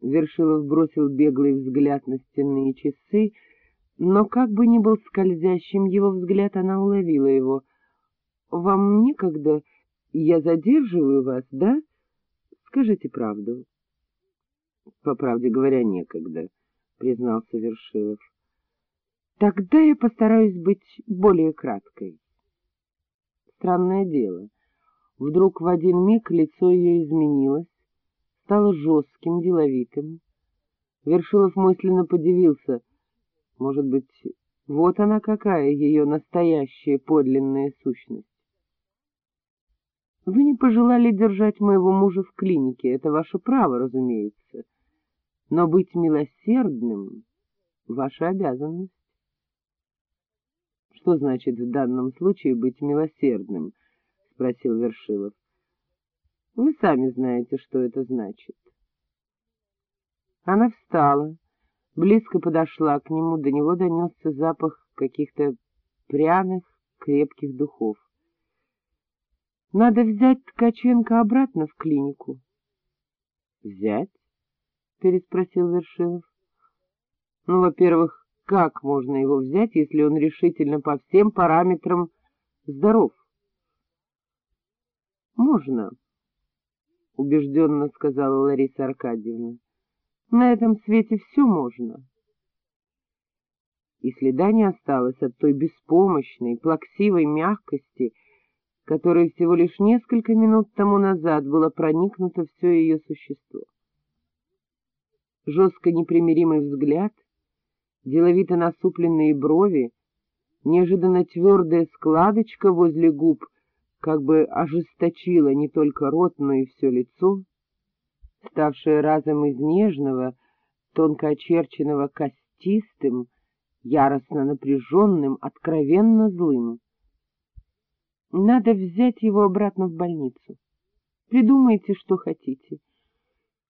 Вершилов бросил беглый взгляд на стенные часы, но как бы ни был скользящим его взгляд, она уловила его. — Вам некогда? Я задерживаю вас, да? Скажите правду. — По правде говоря, некогда, — признался Вершилов. — Тогда я постараюсь быть более краткой. Странное дело. Вдруг в один миг лицо ее изменилось, стало жестким, деловитым. Вершилов мысленно подивился. Может быть, вот она какая, ее настоящая подлинная сущность. Вы не пожелали держать моего мужа в клинике, это ваше право, разумеется. Но быть милосердным — ваша обязанность. — Что значит в данном случае быть милосердным? — спросил Вершилов. — Вы сами знаете, что это значит. Она встала, близко подошла к нему, до него донесся запах каких-то пряных, крепких духов. — Надо взять Ткаченко обратно в клинику. — Взять? — переспросил Вершилов. — Ну, во-первых, как можно его взять, если он решительно по всем параметрам здоров? — Можно, — убежденно сказала Лариса Аркадьевна. — На этом свете все можно. И следа не осталось от той беспомощной, плаксивой мягкости, которой всего лишь несколько минут тому назад было проникнуто все ее существо. Жестко непримиримый взгляд — деловито насупленные брови, неожиданно твердая складочка возле губ как бы ожесточила не только рот, но и все лицо, ставшее разом из нежного, тонко очерченного костистым, яростно напряженным, откровенно злым. Надо взять его обратно в больницу. Придумайте, что хотите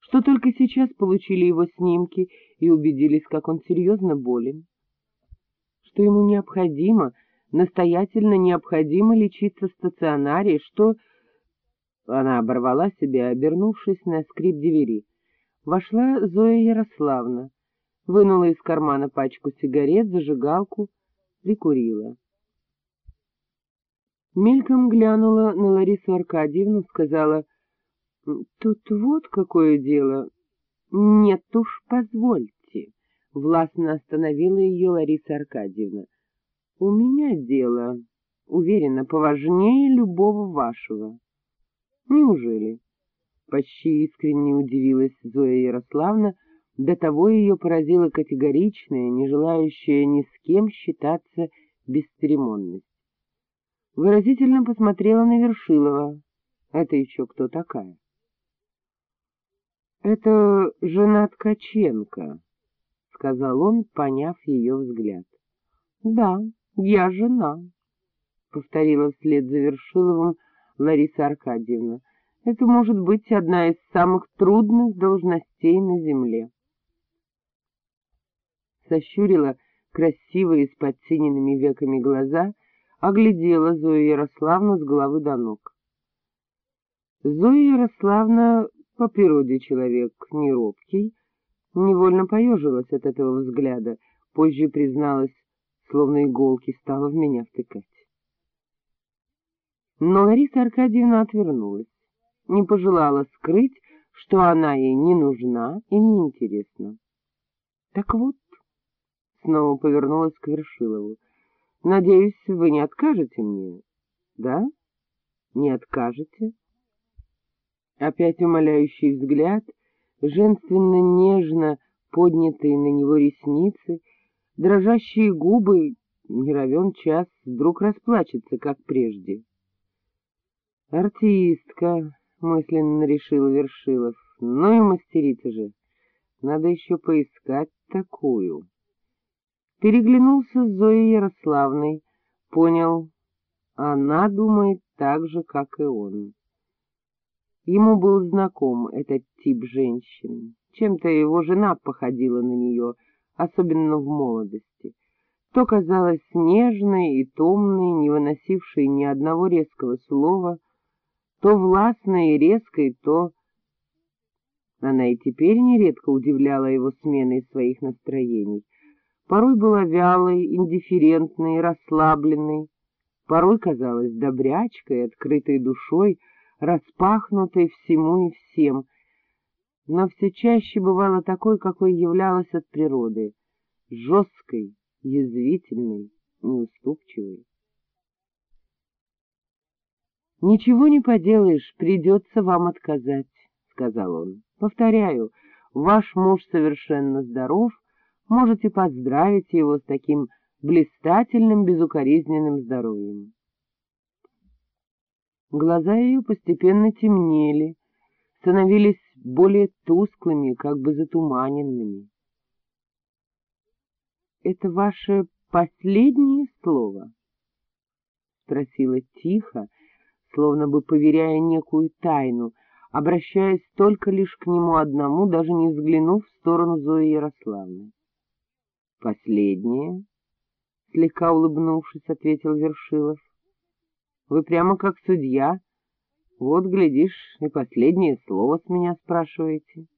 что только сейчас получили его снимки и убедились, как он серьезно болен, что ему необходимо, настоятельно необходимо лечиться в стационаре, что... Она оборвала себя, обернувшись на скрип двери. Вошла Зоя Ярославна, вынула из кармана пачку сигарет, зажигалку, прикурила. Мельком глянула на Ларису Аркадьевну, сказала —— Тут вот какое дело. Нет уж, позвольте, — властно остановила ее Лариса Аркадьевна. — У меня дело, уверена, поважнее любого вашего. — Неужели? — почти искренне удивилась Зоя Ярославна, до того ее поразила категоричная, не желающая ни с кем считаться бесцеремонность. Выразительно посмотрела на Вершилова. Это еще кто такая? — Это жена Ткаченко, — сказал он, поняв ее взгляд. — Да, я жена, — повторила вслед за Вершиловым Лариса Аркадьевна. — Это может быть одна из самых трудных должностей на земле. Сощурила красивые с подсиненными веками глаза, оглядела Зою Ярославну с головы до ног. Зоя Ярославна по природе человек неробкий, невольно поежилась от этого взгляда, позже призналась, словно иголки стала в меня втыкать. Но Лариса Аркадьевна отвернулась, не пожелала скрыть, что она ей не нужна и не интересна. Так вот, снова повернулась к Вершилову, надеюсь, вы не откажете мне, да? Не откажете? Опять умоляющий взгляд, женственно-нежно поднятые на него ресницы, дрожащие губы, не равен час, вдруг расплачется, как прежде. «Артистка», — мысленно решил Вершилов, — «ну и мастерица же, надо еще поискать такую». Переглянулся с Зоей Ярославной, понял, она думает так же, как и он. Ему был знаком этот тип женщин. Чем-то его жена походила на нее, особенно в молодости. То казалась нежной и томной, не выносившей ни одного резкого слова, то властной и резкой, то... Она и теперь нередко удивляла его сменой своих настроений. Порой была вялой, индифферентной, расслабленной, порой казалась добрячкой, открытой душой, распахнутой всему и всем, но все чаще бывала такой, какой являлась от природы, жесткой, язвительной, неуступчивой. — Ничего не поделаешь, придется вам отказать, — сказал он. — Повторяю, ваш муж совершенно здоров, можете поздравить его с таким блистательным, безукоризненным здоровьем. Глаза ее постепенно темнели, становились более тусклыми, как бы затуманенными. — Это ваше последнее слово? — спросила тихо, словно бы поверяя некую тайну, обращаясь только лишь к нему одному, даже не взглянув в сторону Зои Ярославны. — Последнее, — слегка улыбнувшись, ответил Вершилов. — Вы прямо как судья. Вот, глядишь, и последнее слово с меня спрашиваете. —